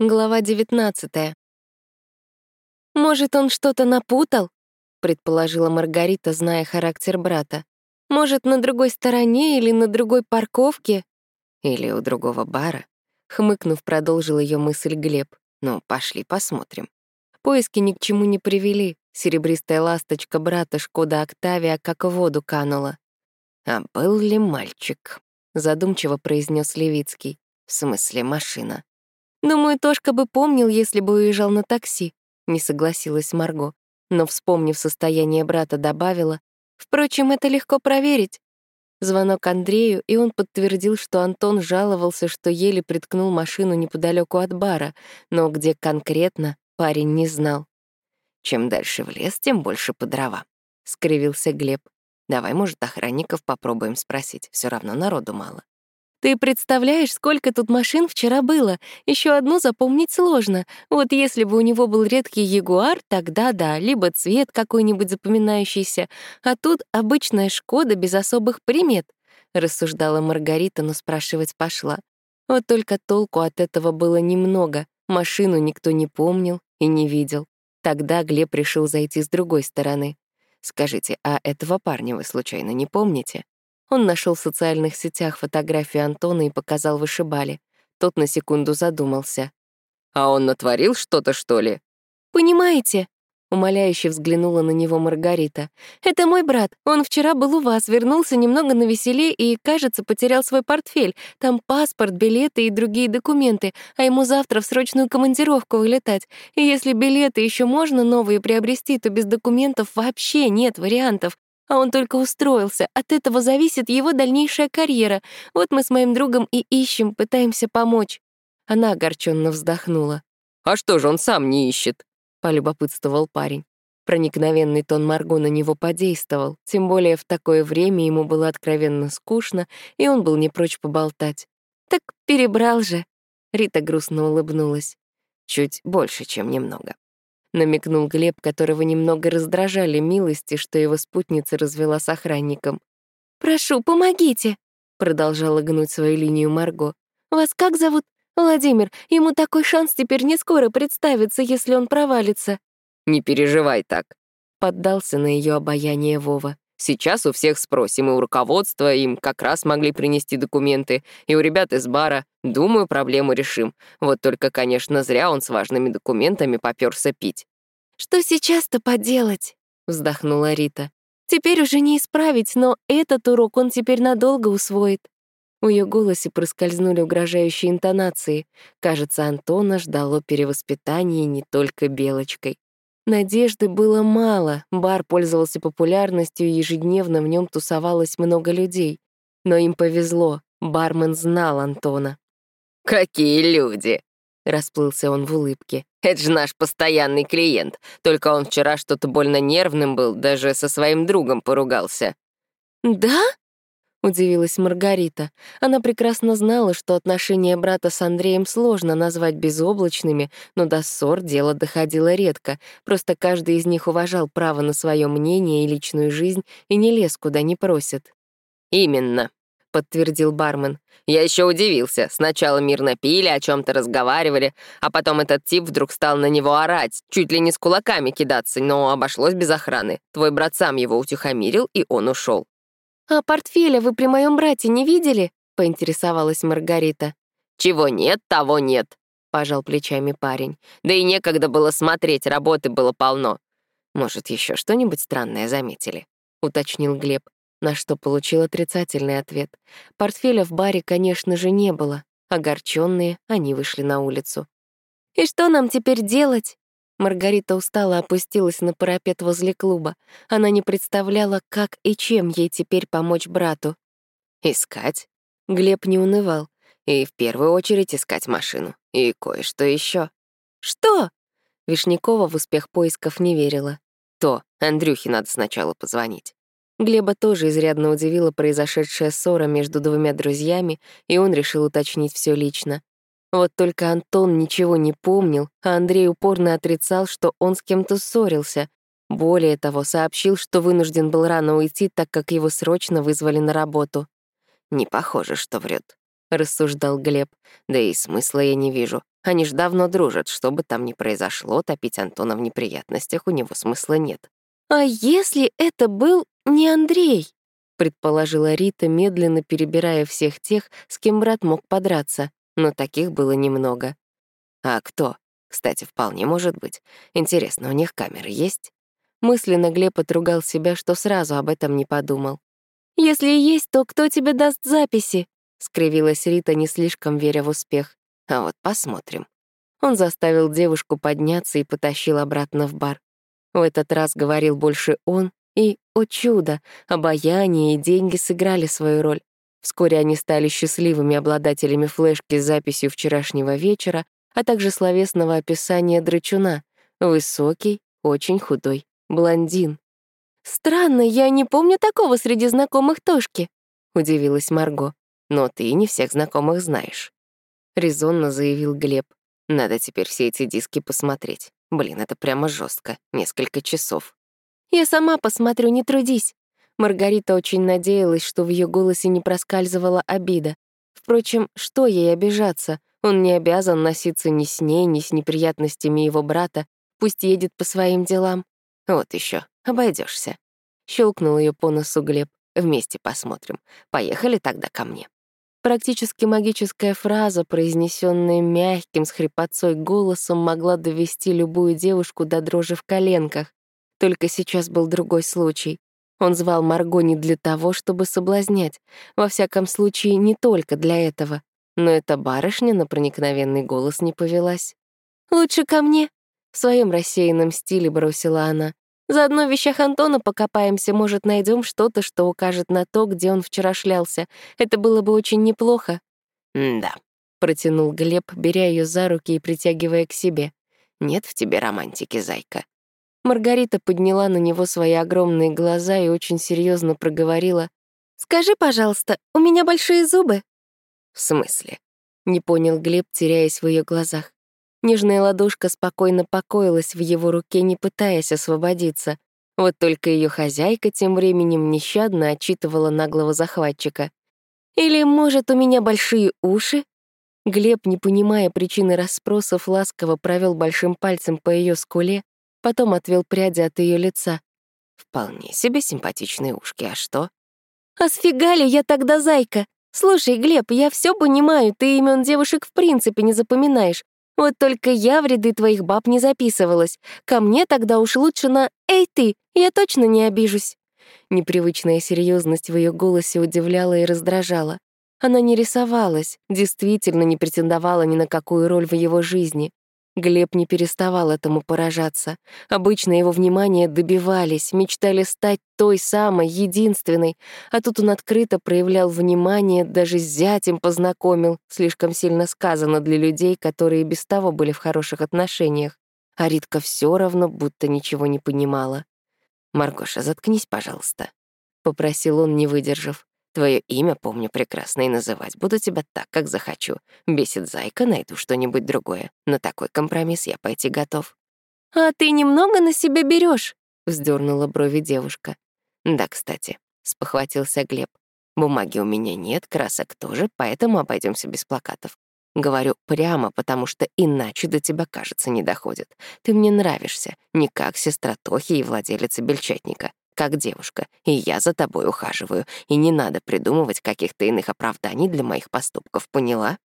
Глава 19 «Может, он что-то напутал?» — предположила Маргарита, зная характер брата. «Может, на другой стороне или на другой парковке?» «Или у другого бара?» — хмыкнув, продолжил ее мысль Глеб. «Ну, пошли посмотрим». Поиски ни к чему не привели. Серебристая ласточка брата Шкода Октавия как в воду канула. «А был ли мальчик?» — задумчиво произнес Левицкий. «В смысле, машина?» «Думаю, Тошка бы помнил, если бы уезжал на такси», — не согласилась Марго. Но, вспомнив состояние брата, добавила, «Впрочем, это легко проверить». Звонок Андрею, и он подтвердил, что Антон жаловался, что еле приткнул машину неподалеку от бара, но где конкретно, парень не знал. «Чем дальше в лес, тем больше по дрова», — скривился Глеб. «Давай, может, охранников попробуем спросить, все равно народу мало». Ты представляешь, сколько тут машин вчера было? Еще одну запомнить сложно. Вот если бы у него был редкий ягуар, тогда да, либо цвет какой-нибудь запоминающийся, а тут обычная Шкода без особых примет, рассуждала Маргарита, но спрашивать пошла. Вот только толку от этого было немного. Машину никто не помнил и не видел. Тогда Глеб решил зайти с другой стороны. «Скажите, а этого парня вы случайно не помните?» Он нашел в социальных сетях фотографию Антона и показал вышибали. Тот на секунду задумался. «А он натворил что-то, что ли?» «Понимаете?» — умоляюще взглянула на него Маргарита. «Это мой брат. Он вчера был у вас, вернулся немного на веселе и, кажется, потерял свой портфель. Там паспорт, билеты и другие документы, а ему завтра в срочную командировку вылетать. И если билеты еще можно новые приобрести, то без документов вообще нет вариантов. А он только устроился. От этого зависит его дальнейшая карьера. Вот мы с моим другом и ищем, пытаемся помочь». Она огорченно вздохнула. «А что же он сам не ищет?» — полюбопытствовал парень. Проникновенный тон Марго на него подействовал, тем более в такое время ему было откровенно скучно, и он был не прочь поболтать. «Так перебрал же!» — Рита грустно улыбнулась. «Чуть больше, чем немного», — намекнул Глеб, которого немного раздражали милости, что его спутница развела с охранником. «Прошу, помогите!» — продолжала гнуть свою линию Марго. «Вас как зовут? Владимир, ему такой шанс теперь не скоро представится, если он провалится». «Не переживай так», — поддался на ее обаяние Вова. Сейчас у всех спросим, и у руководства им как раз могли принести документы, и у ребят из бара. Думаю, проблему решим. Вот только, конечно, зря он с важными документами попёрся пить. «Что сейчас-то поделать?» — вздохнула Рита. «Теперь уже не исправить, но этот урок он теперь надолго усвоит». В ее голосе проскользнули угрожающие интонации. Кажется, Антона ждало перевоспитание не только Белочкой. Надежды было мало, бар пользовался популярностью, и ежедневно в нем тусовалось много людей. Но им повезло, бармен знал Антона. «Какие люди!» — расплылся он в улыбке. «Это же наш постоянный клиент. Только он вчера что-то больно нервным был, даже со своим другом поругался». «Да?» — удивилась Маргарита. Она прекрасно знала, что отношения брата с Андреем сложно назвать безоблачными, но до ссор дело доходило редко. Просто каждый из них уважал право на свое мнение и личную жизнь и не лез куда не просит. «Именно», — подтвердил бармен. «Я еще удивился. Сначала мирно пили, о чем то разговаривали, а потом этот тип вдруг стал на него орать, чуть ли не с кулаками кидаться, но обошлось без охраны. Твой брат сам его утихомирил, и он ушел. «А портфеля вы при моем брате не видели?» — поинтересовалась Маргарита. «Чего нет, того нет», — пожал плечами парень. «Да и некогда было смотреть, работы было полно». «Может, еще что-нибудь странное заметили?» — уточнил Глеб, на что получил отрицательный ответ. Портфеля в баре, конечно же, не было. Огорченные, они вышли на улицу. «И что нам теперь делать?» Маргарита устало опустилась на парапет возле клуба. Она не представляла, как и чем ей теперь помочь брату. «Искать?» Глеб не унывал. «И в первую очередь искать машину. И кое-что еще. «Что?» Вишнякова в успех поисков не верила. «То, Андрюхе надо сначала позвонить». Глеба тоже изрядно удивила произошедшая ссора между двумя друзьями, и он решил уточнить все лично. Вот только Антон ничего не помнил, а Андрей упорно отрицал, что он с кем-то ссорился. Более того, сообщил, что вынужден был рано уйти, так как его срочно вызвали на работу. Не похоже, что врет. — рассуждал Глеб. «Да и смысла я не вижу. Они ж давно дружат. Что бы там ни произошло, топить Антона в неприятностях у него смысла нет». «А если это был не Андрей?» — предположила Рита, медленно перебирая всех тех, с кем брат мог подраться. Но таких было немного. «А кто?» Кстати, вполне может быть. Интересно, у них камеры есть? Мысленно Глеб отругал себя, что сразу об этом не подумал. «Если есть, то кто тебе даст записи?» — скривилась Рита, не слишком веря в успех. «А вот посмотрим». Он заставил девушку подняться и потащил обратно в бар. В этот раз говорил больше он, и, о чудо, обаяние и деньги сыграли свою роль. Вскоре они стали счастливыми обладателями флешки с записью вчерашнего вечера, а также словесного описания драчуна. Высокий, очень худой, блондин. «Странно, я не помню такого среди знакомых Тошки», — удивилась Марго. «Но ты не всех знакомых знаешь», — резонно заявил Глеб. «Надо теперь все эти диски посмотреть. Блин, это прямо жестко. Несколько часов». «Я сама посмотрю, не трудись». Маргарита очень надеялась, что в ее голосе не проскальзывала обида. Впрочем, что ей обижаться? Он не обязан носиться ни с ней, ни с неприятностями его брата, пусть едет по своим делам. Вот еще, обойдешься. Щелкнул ее по носу Глеб. Вместе посмотрим. Поехали тогда ко мне. Практически магическая фраза, произнесенная мягким с хрипотцой голосом, могла довести любую девушку до дрожи в коленках. Только сейчас был другой случай. Он звал Марго не для того, чтобы соблазнять. Во всяком случае, не только для этого. Но эта барышня на проникновенный голос не повелась. «Лучше ко мне», — в своем рассеянном стиле бросила она. «Заодно в вещах Антона покопаемся, может, найдем что-то, что укажет на то, где он вчера шлялся. Это было бы очень неплохо». «Да», — протянул Глеб, беря ее за руки и притягивая к себе. «Нет в тебе романтики, зайка». Маргарита подняла на него свои огромные глаза и очень серьезно проговорила. «Скажи, пожалуйста, у меня большие зубы?» «В смысле?» — не понял Глеб, теряясь в ее глазах. Нежная ладошка спокойно покоилась в его руке, не пытаясь освободиться. Вот только ее хозяйка тем временем нещадно отчитывала наглого захватчика. «Или, может, у меня большие уши?» Глеб, не понимая причины расспросов, ласково провел большим пальцем по ее скуле, потом отвел пряди от ее лица. «Вполне себе симпатичные ушки, а что?» «А сфига я тогда зайка? «Слушай, Глеб, я все понимаю, ты имен девушек в принципе не запоминаешь. Вот только я в ряды твоих баб не записывалась. Ко мне тогда уж лучше на «Эй, ты!» Я точно не обижусь». Непривычная серьезность в ее голосе удивляла и раздражала. Она не рисовалась, действительно не претендовала ни на какую роль в его жизни. Глеб не переставал этому поражаться. Обычно его внимание добивались, мечтали стать той самой, единственной, а тут он открыто проявлял внимание, даже с зятем познакомил, слишком сильно сказано для людей, которые без того были в хороших отношениях. А Ритка все равно будто ничего не понимала. «Маргоша, заткнись, пожалуйста», — попросил он, не выдержав. Твое имя помню прекрасно и называть буду тебя так, как захочу. Бесит зайка, найду что-нибудь другое. На такой компромисс я пойти готов». «А ты немного на себя берешь? вздернула брови девушка. «Да, кстати», — спохватился Глеб. «Бумаги у меня нет, красок тоже, поэтому обойдемся без плакатов. Говорю прямо, потому что иначе до тебя, кажется, не доходит. Ты мне нравишься, не как сестра Тохи и владелица бельчатника как девушка, и я за тобой ухаживаю, и не надо придумывать каких-то иных оправданий для моих поступков, поняла?»